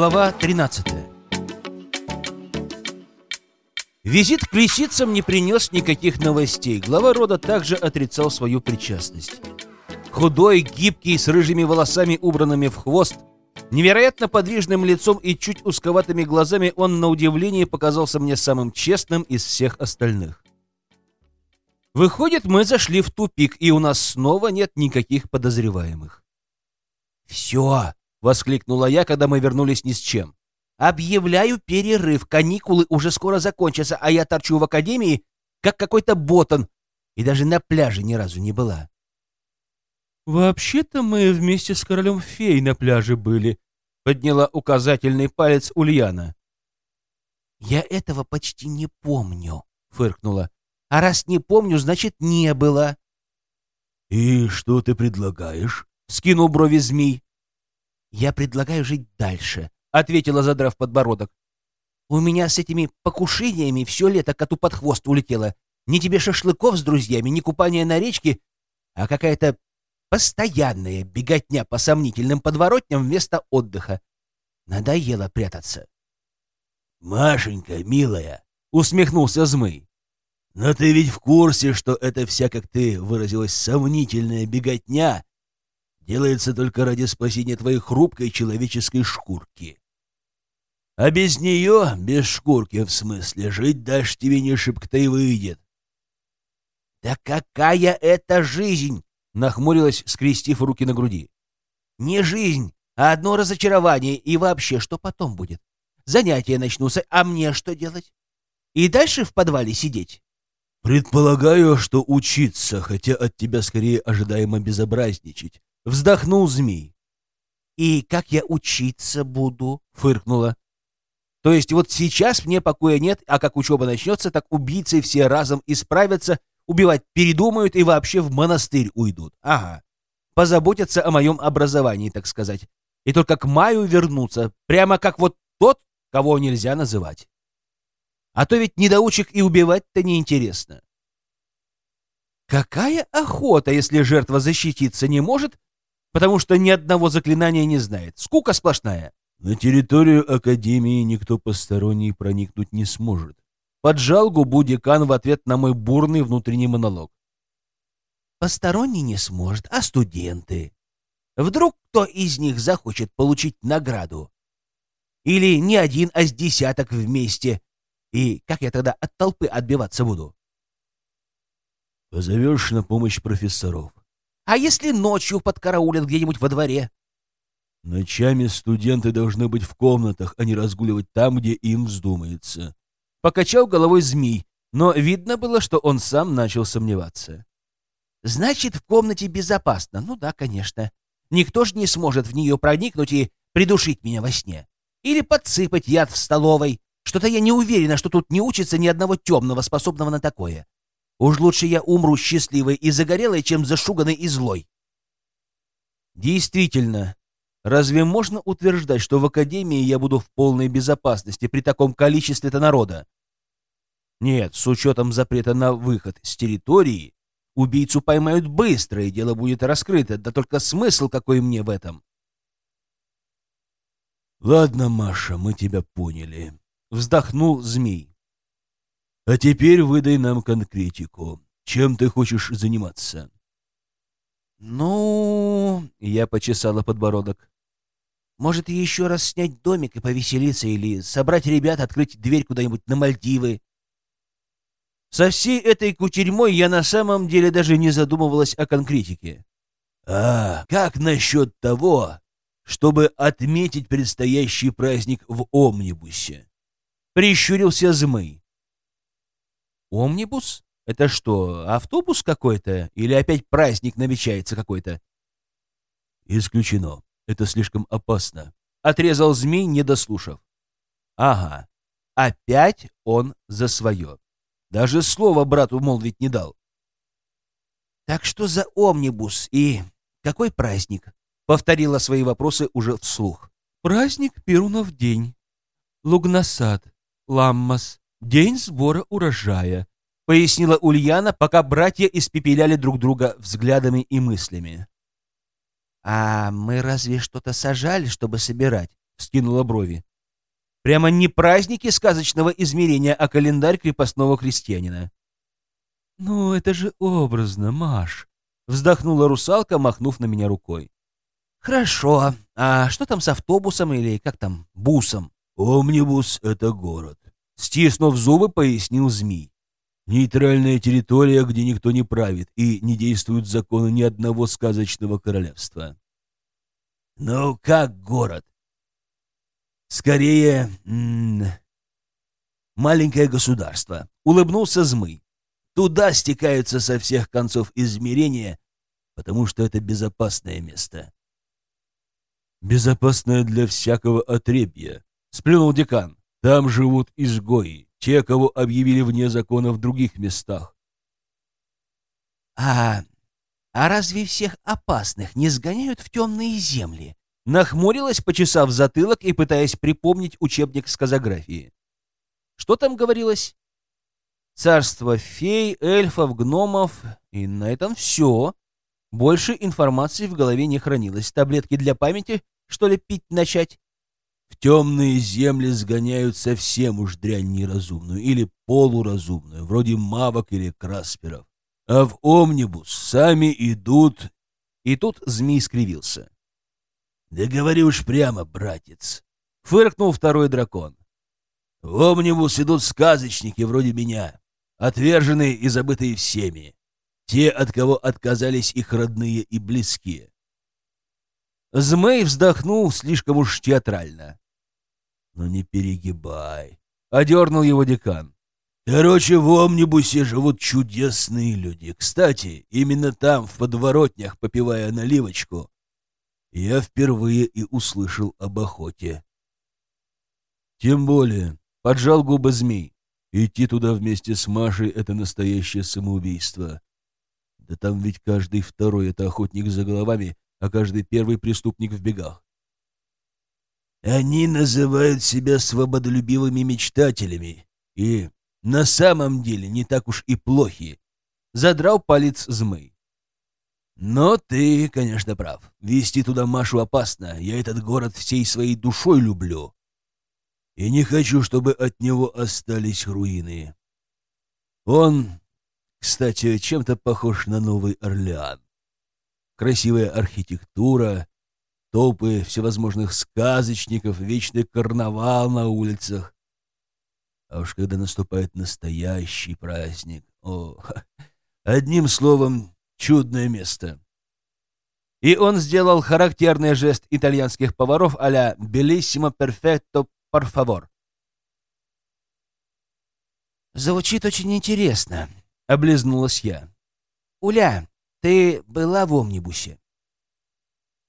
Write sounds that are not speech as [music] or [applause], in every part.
Глава 13 Визит к лисицам не принес никаких новостей. Глава рода также отрицал свою причастность. Худой, гибкий, с рыжими волосами, убранными в хвост, невероятно подвижным лицом и чуть узковатыми глазами, он, на удивление, показался мне самым честным из всех остальных. Выходит, мы зашли в тупик, и у нас снова нет никаких подозреваемых. «Все!» — воскликнула я, когда мы вернулись ни с чем. «Объявляю перерыв. Каникулы уже скоро закончатся, а я торчу в академии, как какой-то ботан, и даже на пляже ни разу не была». «Вообще-то мы вместе с королем фей на пляже были», — подняла указательный палец Ульяна. «Я этого почти не помню», — фыркнула. «А раз не помню, значит, не было». «И что ты предлагаешь?» — скинул брови змей. «Я предлагаю жить дальше», — ответила, задрав подбородок. «У меня с этими покушениями все лето коту под хвост улетело. Ни тебе шашлыков с друзьями, ни купания на речке, а какая-то постоянная беготня по сомнительным подворотням вместо отдыха. Надоело прятаться». «Машенька, милая», — усмехнулся Змый. «Но ты ведь в курсе, что это вся, как ты выразилась, сомнительная беготня делается только ради спасения твоей хрупкой человеческой шкурки. А без нее, без шкурки в смысле, жить дальше тебе не шибко-то и выйдет. «Да какая это жизнь!» — нахмурилась, скрестив руки на груди. «Не жизнь, а одно разочарование. И вообще, что потом будет? Занятия начнутся, а мне что делать? И дальше в подвале сидеть?» «Предполагаю, что учиться, хотя от тебя скорее ожидаемо безобразничать. Вздохнул змей. «И как я учиться буду?» — фыркнула. «То есть вот сейчас мне покоя нет, а как учеба начнется, так убийцы все разом исправятся, убивать передумают и вообще в монастырь уйдут. Ага. Позаботятся о моем образовании, так сказать. И только к маю вернутся, прямо как вот тот, кого нельзя называть. А то ведь недоучек и убивать-то неинтересно. Какая охота, если жертва защититься не может, потому что ни одного заклинания не знает. Скука сплошная. На территорию Академии никто посторонний проникнуть не сможет. Поджал губу декан в ответ на мой бурный внутренний монолог. Посторонний не сможет, а студенты? Вдруг кто из них захочет получить награду? Или не один, а с десяток вместе? И как я тогда от толпы отбиваться буду? Позовешь на помощь профессоров. А если ночью подкараулят где-нибудь во дворе? Ночами студенты должны быть в комнатах, а не разгуливать там, где им вздумается. Покачал головой змей, но видно было, что он сам начал сомневаться. Значит, в комнате безопасно. Ну да, конечно. Никто же не сможет в нее проникнуть и придушить меня во сне. Или подсыпать яд в столовой. Что-то я не уверена, что тут не учится ни одного темного, способного на такое. Уж лучше я умру счастливой и загорелой, чем зашуганной и злой. Действительно, разве можно утверждать, что в Академии я буду в полной безопасности при таком количестве-то народа? Нет, с учетом запрета на выход с территории, убийцу поймают быстро, и дело будет раскрыто, да только смысл какой мне в этом? «Ладно, Маша, мы тебя поняли», — вздохнул змей. А теперь выдай нам конкретику. Чем ты хочешь заниматься? Ну, я почесала подбородок. Может, еще раз снять домик и повеселиться, или собрать ребят, открыть дверь куда-нибудь на Мальдивы. Со всей этой кутерьмой я на самом деле даже не задумывалась о конкретике. А как насчет того, чтобы отметить предстоящий праздник в Омнибусе? Прищурился Змый. Омнибус? Это что, автобус какой-то? Или опять праздник намечается какой-то? Исключено. Это слишком опасно. Отрезал змей, не дослушав. Ага. Опять он за свое. Даже слова брату молвить не дал. Так что за омнибус и какой праздник? Повторила свои вопросы уже вслух. Праздник Перунов день. Лугнасад, Ламмас, День сбора урожая, пояснила Ульяна, пока братья испепеляли друг друга взглядами и мыслями. А мы разве что-то сажали, чтобы собирать? вскинула брови. Прямо не праздники сказочного измерения, а календарь крепостного крестьянина. «Ну, это же образно, Маш!» — вздохнула русалка, махнув на меня рукой. «Хорошо. А что там с автобусом или как там, бусом?» «Омнибус — это город», — стиснув зубы, пояснил змей. «Нейтральная территория, где никто не правит и не действуют законы ни одного сказочного королевства». «Ну, как город?» «Скорее, маленькое государство», — улыбнулся Змый. «Туда стекаются со всех концов измерения, потому что это безопасное место». «Безопасное для всякого отребья», — сплюнул декан. «Там живут изгои, те, кого объявили вне закона в других местах». «А, а разве всех опасных не сгоняют в темные земли?» Нахмурилась, почесав затылок и пытаясь припомнить учебник сказографии. Что там говорилось? Царство фей, эльфов, гномов, и на этом все. Больше информации в голове не хранилось. Таблетки для памяти, что ли, пить начать? В темные земли сгоняют совсем уж дрянь неразумную или полуразумную, вроде мавок или красперов. А в омнибус сами идут... И тут змей скривился. «Да говори уж прямо, братец!» — фыркнул второй дракон. «В омнибус идут сказочники вроде меня, отверженные и забытые всеми, те, от кого отказались их родные и близкие. Змей вздохнул слишком уж театрально. «Ну не перегибай», — одернул его декан. «Короче, в Омнибусе живут чудесные люди. Кстати, именно там, в подворотнях, попивая наливочку, я впервые и услышал об охоте». «Тем более», — поджал губы змей, — «идти туда вместе с Машей — это настоящее самоубийство. Да там ведь каждый второй — это охотник за головами, а каждый первый преступник в бегах. Они называют себя свободолюбивыми мечтателями и на самом деле не так уж и плохи. Задрал палец змей. Но ты, конечно, прав. Вести туда Машу опасно. Я этот город всей своей душой люблю. И не хочу, чтобы от него остались руины. Он, кстати, чем-то похож на Новый Орлеан красивая архитектура, толпы всевозможных сказочников, вечный карнавал на улицах. А уж когда наступает настоящий праздник, о, [laughs] одним словом, чудное место. И он сделал характерный жест итальянских поваров а-ля «Bellissimo perfetto, por favor». «Звучит очень интересно», — облизнулась я. «Уля, ты была в Омнибусе?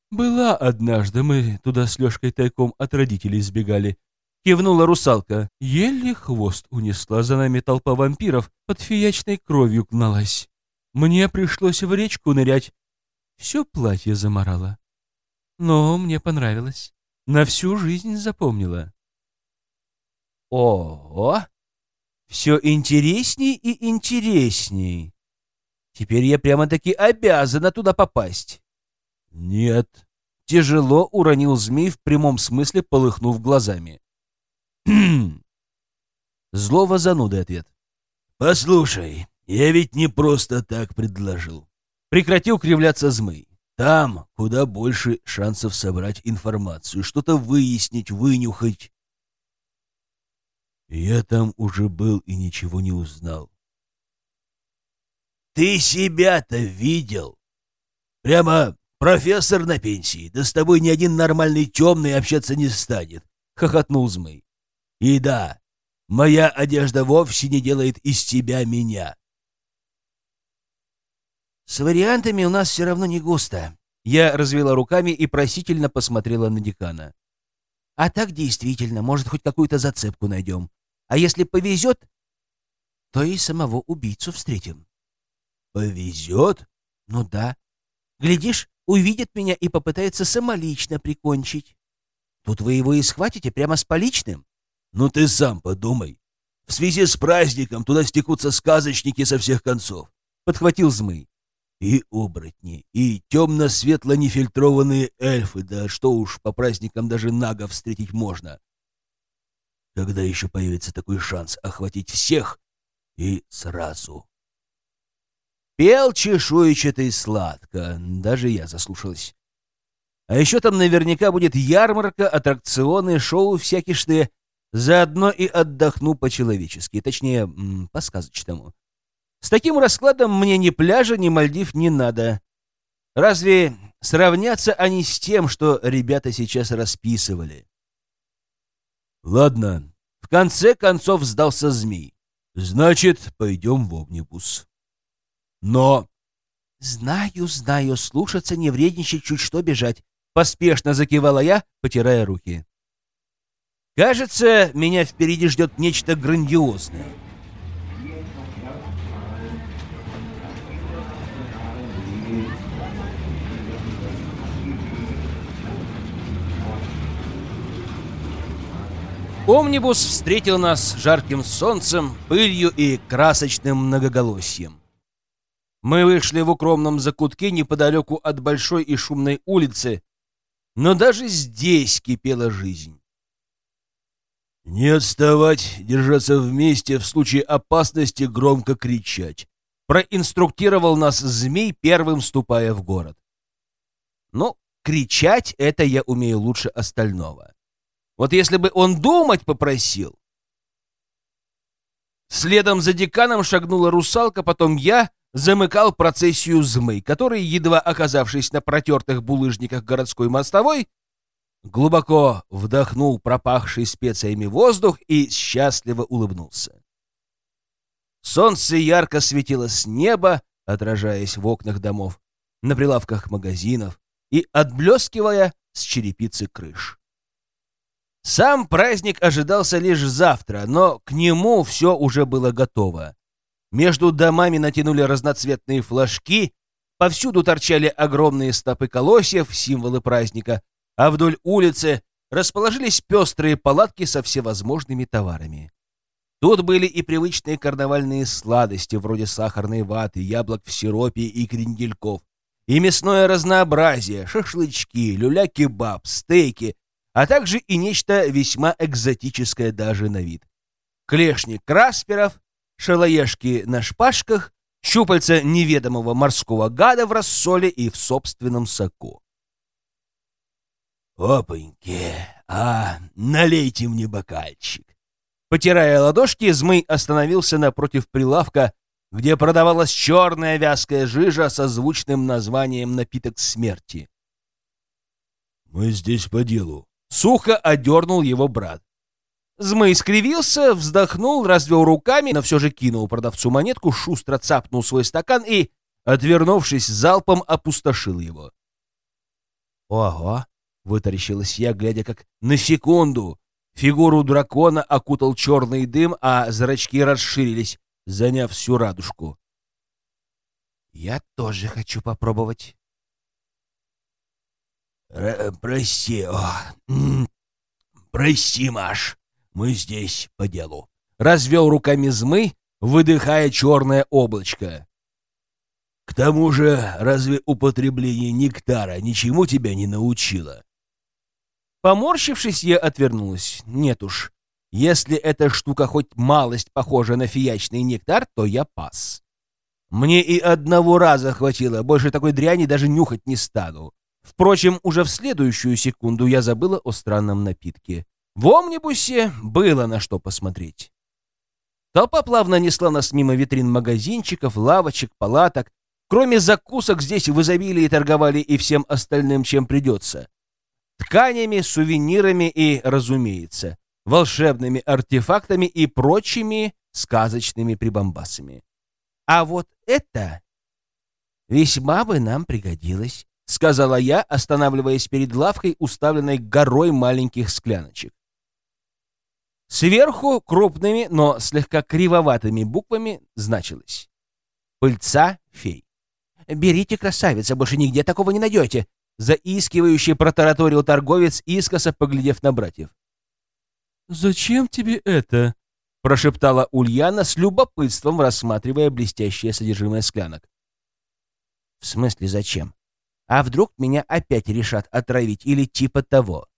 Была однажды, мы туда с Лёшкой тайком от родителей сбегали. Кивнула русалка. Еле хвост унесла, за нами толпа вампиров под фиячной кровью гналась. Мне пришлось в речку нырять. Все платье заморало. Но мне понравилось. На всю жизнь запомнила. О, все интересней и интересней. Теперь я прямо-таки обязана туда попасть. Нет. Тяжело уронил змей в прямом смысле, полыхнув глазами. Злого зануды ответ. Послушай, я ведь не просто так предложил. Прекратил кривляться змей. Там куда больше шансов собрать информацию, что-то выяснить, вынюхать. Я там уже был и ничего не узнал. Ты себя-то видел? Прямо профессор на пенсии, да с тобой ни один нормальный темный общаться не станет, — хохотнул Змей. И да, моя одежда вовсе не делает из тебя меня. С вариантами у нас все равно не густо. Я развела руками и просительно посмотрела на декана. А так действительно, может, хоть какую-то зацепку найдем. А если повезет, то и самого убийцу встретим. Повезет? Ну да. Глядишь, увидит меня и попытается самолично прикончить. Тут вы его и схватите прямо с поличным. Ну ты сам подумай. В связи с праздником туда стекутся сказочники со всех концов. Подхватил Змый. И оборотни, и темно-светло-нефильтрованные эльфы, да что уж, по праздникам даже нага встретить можно. Когда еще появится такой шанс охватить всех и сразу? Пел чешуйчатый сладко, даже я заслушалась. А еще там наверняка будет ярмарка, аттракционы, шоу всякие что Заодно и отдохну по-человечески, точнее, по-сказочному. С таким раскладом мне ни пляжа, ни Мальдив не надо. Разве сравнятся они с тем, что ребята сейчас расписывали? Ладно, в конце концов сдался змей. Значит, пойдем в Омнибус. Но... Знаю, знаю, слушаться, не вредничать, чуть что бежать. Поспешно закивала я, потирая руки. Кажется, меня впереди ждет нечто грандиозное. Омнибус встретил нас жарким солнцем, пылью и красочным многоголосием. Мы вышли в укромном закутке неподалеку от большой и шумной улицы, но даже здесь кипела жизнь. «Не отставать, держаться вместе, в случае опасности громко кричать», проинструктировал нас змей, первым ступая в город. Ну, кричать это я умею лучше остального. Вот если бы он думать попросил. Следом за деканом шагнула русалка, потом я замыкал процессию змей, который, едва оказавшись на протертых булыжниках городской мостовой, глубоко вдохнул пропахший специями воздух и счастливо улыбнулся. Солнце ярко светило с неба, отражаясь в окнах домов, на прилавках магазинов и отблескивая с черепицы крыш. Сам праздник ожидался лишь завтра, но к нему все уже было готово. Между домами натянули разноцветные флажки, повсюду торчали огромные стопы колосьев, символы праздника, а вдоль улицы расположились пестрые палатки со всевозможными товарами. Тут были и привычные карнавальные сладости, вроде сахарной ваты, яблок в сиропе и крендельков, и мясное разнообразие, шашлычки, люля-кебаб, стейки, а также и нечто весьма экзотическое даже на вид. Клешни красперов, шалоежки на шпажках, щупальца неведомого морского гада в рассоле и в собственном соку. «Опаньки! А, налейте мне бокальчик!» Потирая ладошки, Змый остановился напротив прилавка, где продавалась черная вязкая жижа со звучным названием «Напиток смерти». «Мы здесь по делу», Сухо одернул его брат. Змей скривился, вздохнул, развел руками, но все же кинул продавцу монетку, шустро цапнул свой стакан и, отвернувшись, залпом опустошил его. «Ого!» — вытаращилась я, глядя, как на секунду фигуру дракона окутал черный дым, а зрачки расширились, заняв всю радужку. «Я тоже хочу попробовать». Р «Прости, о, прости, Маш, мы здесь по делу». Развел руками змы, выдыхая черное облачко. «К тому же, разве употребление нектара ничему тебя не научило?» Поморщившись, я отвернулась. Нет уж, если эта штука хоть малость похожа на фиячный нектар, то я пас. Мне и одного раза хватило, больше такой дряни даже нюхать не стану. Впрочем, уже в следующую секунду я забыла о странном напитке. В омнибусе было на что посмотреть. Толпа плавно несла нас мимо витрин магазинчиков, лавочек, палаток. Кроме закусок здесь в изобилии торговали и всем остальным, чем придется. Тканями, сувенирами и, разумеется, волшебными артефактами и прочими сказочными прибамбасами. А вот это весьма бы нам пригодилось. — сказала я, останавливаясь перед лавкой, уставленной горой маленьких скляночек. Сверху крупными, но слегка кривоватыми буквами значилось «Пыльца фей». «Берите, красавица, больше нигде такого не найдете», — заискивающий протараторил торговец, искоса поглядев на братьев. «Зачем тебе это?» — прошептала Ульяна с любопытством, рассматривая блестящее содержимое склянок. В смысле, зачем? А вдруг меня опять решат отравить или типа того?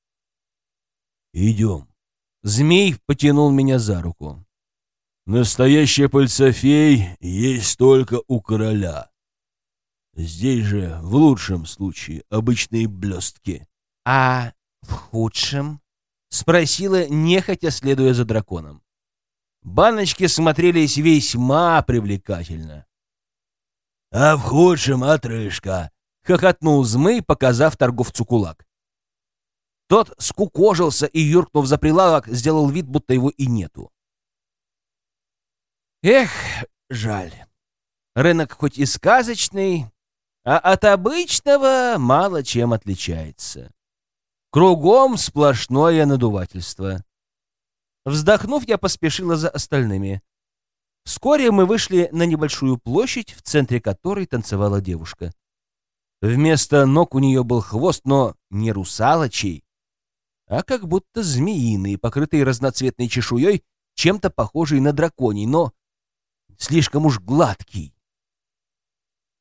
Идем. Змей потянул меня за руку. Настоящая пыльцофей есть только у короля. Здесь же, в лучшем случае, обычные блестки. А в худшем? Спросила, нехотя следуя за драконом. Баночки смотрелись весьма привлекательно. «А в худшем отрыжка!» — хохотнул Змей, показав торговцу кулак. Тот скукожился и, юркнув за прилавок, сделал вид, будто его и нету. Эх, жаль. Рынок хоть и сказочный, а от обычного мало чем отличается. Кругом сплошное надувательство. Вздохнув, я поспешила за остальными. Вскоре мы вышли на небольшую площадь, в центре которой танцевала девушка. Вместо ног у нее был хвост, но не русалочий, а как будто змеиный, покрытый разноцветной чешуей, чем-то похожий на драконий, но слишком уж гладкий.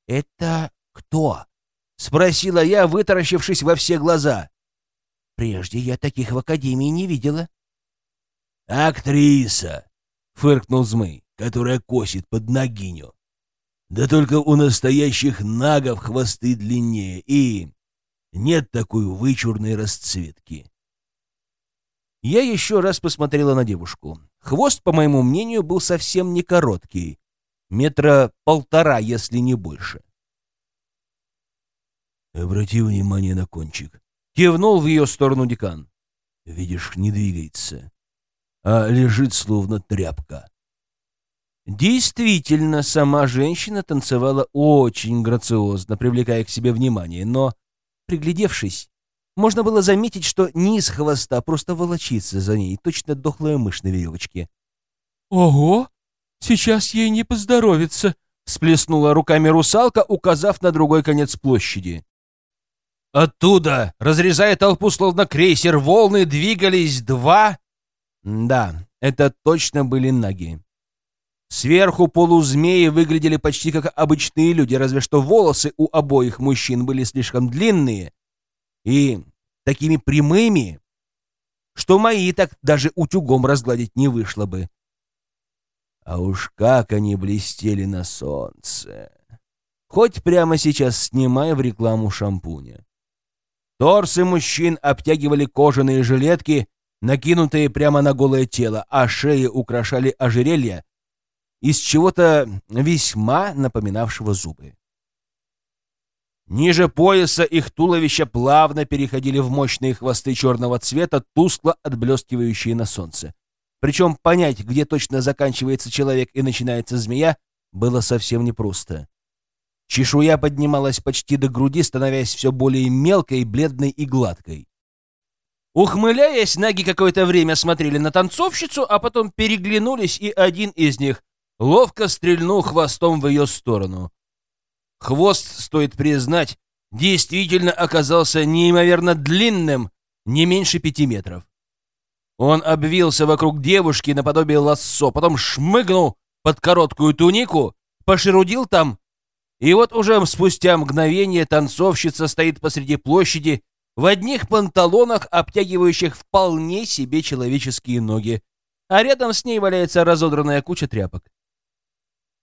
«Это кто?» — спросила я, вытаращившись во все глаза. «Прежде я таких в Академии не видела». «Актриса!» — фыркнул Змей, которая косит под ногиню. «Да только у настоящих нагов хвосты длиннее, и нет такой вычурной расцветки». Я еще раз посмотрела на девушку. Хвост, по моему мнению, был совсем не короткий. Метра полтора, если не больше. «Обрати внимание на кончик», — кивнул в ее сторону декан. «Видишь, не двигается, а лежит словно тряпка». Действительно, сама женщина танцевала очень грациозно, привлекая к себе внимание, но, приглядевшись, можно было заметить, что низ хвоста просто волочится за ней, точно дохлая мышь на веревочке. «Ого! Сейчас ей не поздоровится!» — сплеснула руками русалка, указав на другой конец площади. Оттуда, разрезая толпу словно крейсер, волны двигались два... Да, это точно были наги. Сверху полузмеи выглядели почти как обычные люди, разве что волосы у обоих мужчин были слишком длинные, и такими прямыми, что мои так даже утюгом разгладить не вышло бы. А уж как они блестели на солнце! Хоть прямо сейчас снимая в рекламу шампуня. Торсы мужчин обтягивали кожаные жилетки, накинутые прямо на голое тело, а шеи украшали ожерелья из чего-то весьма напоминавшего зубы. Ниже пояса их туловища плавно переходили в мощные хвосты черного цвета, тускло отблескивающие на солнце. Причем понять, где точно заканчивается человек и начинается змея, было совсем непросто. Чешуя поднималась почти до груди, становясь все более мелкой, бледной и гладкой. Ухмыляясь, наги какое-то время смотрели на танцовщицу, а потом переглянулись, и один из них ловко стрельнул хвостом в ее сторону. Хвост, стоит признать, действительно оказался неимоверно длинным, не меньше пяти метров. Он обвился вокруг девушки наподобие лассо, потом шмыгнул под короткую тунику, пошерудил там, и вот уже спустя мгновение танцовщица стоит посреди площади в одних панталонах, обтягивающих вполне себе человеческие ноги, а рядом с ней валяется разодранная куча тряпок.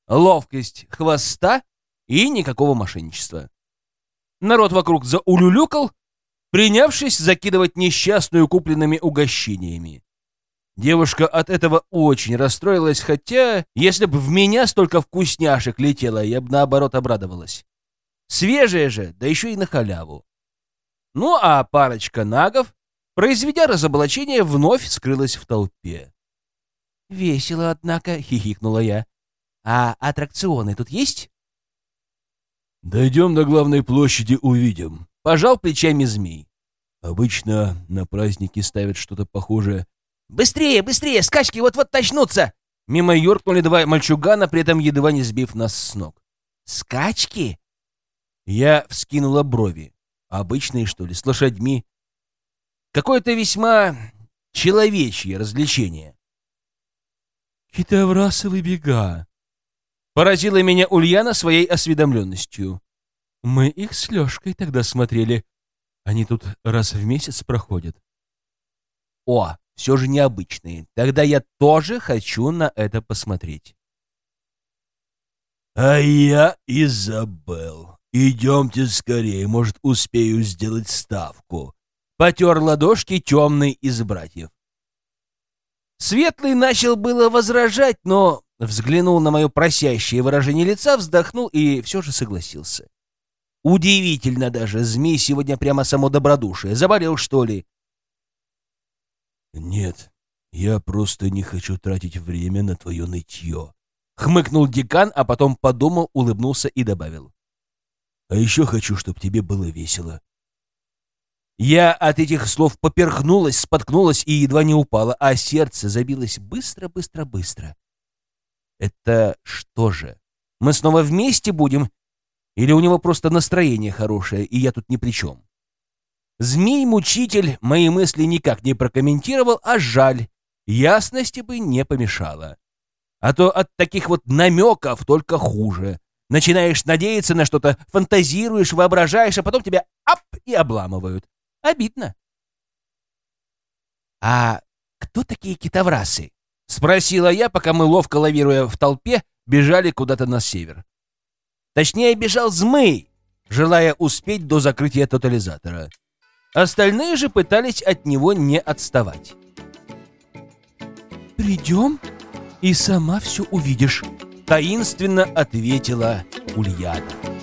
Ловкость хвоста и никакого мошенничества. Народ вокруг заулюлюкал, принявшись закидывать несчастную купленными угощениями. Девушка от этого очень расстроилась, хотя, если бы в меня столько вкусняшек летело, я бы наоборот обрадовалась. Свежая же, да еще и на халяву. Ну а парочка нагов, произведя разоблачение, вновь скрылась в толпе. «Весело, однако», — хихикнула я. «А аттракционы тут есть?» «Дойдем до главной площади, увидим», — пожал плечами змей. «Обычно на праздники ставят что-то похожее». «Быстрее, быстрее! Скачки вот-вот начнутся!» Мимо юркнули два мальчугана, при этом едва не сбив нас с ног. «Скачки?» Я вскинула брови. Обычные, что ли, с лошадьми? Какое-то весьма человечье развлечение. «Китоврасовые бега», Поразила меня Ульяна своей осведомленностью. Мы их с Лёшкой тогда смотрели. Они тут раз в месяц проходят. О, все же необычные. Тогда я тоже хочу на это посмотреть. А я Изабел. Идемте скорее, может, успею сделать ставку. Потер ладошки темный из братьев. Светлый начал было возражать, но взглянул на мое просящее выражение лица, вздохнул и все же согласился. Удивительно даже, змей сегодня прямо само добродушие. Заболел, что ли? Нет, я просто не хочу тратить время на твое нытье. Хмыкнул декан, а потом подумал, улыбнулся и добавил. А еще хочу, чтобы тебе было весело. Я от этих слов поперхнулась, споткнулась и едва не упала, а сердце забилось быстро-быстро-быстро. Это что же? Мы снова вместе будем? Или у него просто настроение хорошее, и я тут ни при чем? Змей-мучитель мои мысли никак не прокомментировал, а жаль, ясности бы не помешало. А то от таких вот намеков только хуже. Начинаешь надеяться на что-то, фантазируешь, воображаешь, а потом тебя ап и обламывают. Обидно. «А кто такие китоврасы?» — спросила я, пока мы, ловко лавируя в толпе, бежали куда-то на север. Точнее, бежал Змей, желая успеть до закрытия тотализатора. Остальные же пытались от него не отставать. «Придем, и сама все увидишь», — таинственно ответила Ульяна.